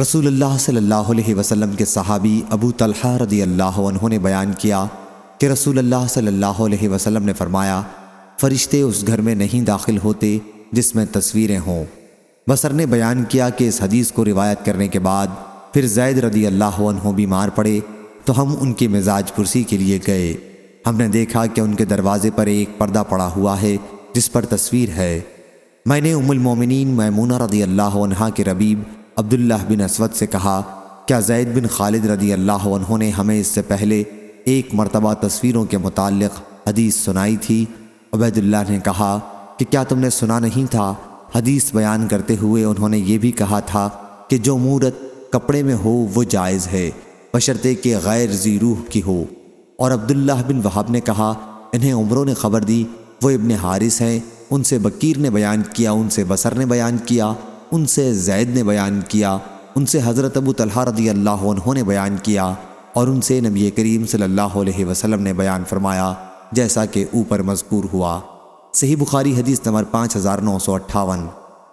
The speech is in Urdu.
رسول اللہ صلی اللہ علیہ وسلم کے صحابی ابو طلحہ رضی اللہ عنہ نے بیان کیا کہ رسول اللہ صلی اللہ علیہ وسلم نے فرمایا فرشتے اس گھر میں نہیں داخل ہوتے جس میں تصویریں ہوں بصر نے بیان کیا کہ اس حدیث کو روایت کرنے کے بعد پھر زید رضی اللہ عنہ بیمار پڑے تو ہم ان کی مزاج پرسی کے لیے گئے ہم نے دیکھا کہ ان کے دروازے پر ایک پردہ پڑا ہوا ہے جس پر تصویر ہے۔ میں نے ام المومنین میمونہ رضی اللہ عنہ کے ربیب عبداللہ بن اسود سے کہا، کیا زید بن خالد رضی اللہ عنہ نے ہمیں اس سے پہلے ایک مرتبہ تصویروں کے متعلق حدیث سنائی تھی؟ عبید اللہ نے کہا کہ کیا تم نے سنا نہیں تھا؟ حدیث بیان کرتے ہوئے انہوں نے یہ بھی کہا تھا کہ جو مورت کپڑے میں ہو، وہ جائز ہے، بشرطے کہ غیر زی روح کی ہو۔ اور عبداللہ بن وہاب نے کہا، انہیں عمروں نے خبر دی، وہ ابن حارث ہیں، ان سے بکیر نے بیان کیا، ان سے بصر نے بیان کیا ان سے زید نے بیان کیا، ان سے حضرت ابو طلحہ رضی اللہ عنہ نے بیان کیا اور ان سے نبی کریم صلی اللہ علیہ وسلم نے بیان فرمایا، جیسا کہ اوپر مذکور ہوا۔ صحیح بخاری حدیث نمبر پانچ ہزار نو سو اٹھاون۔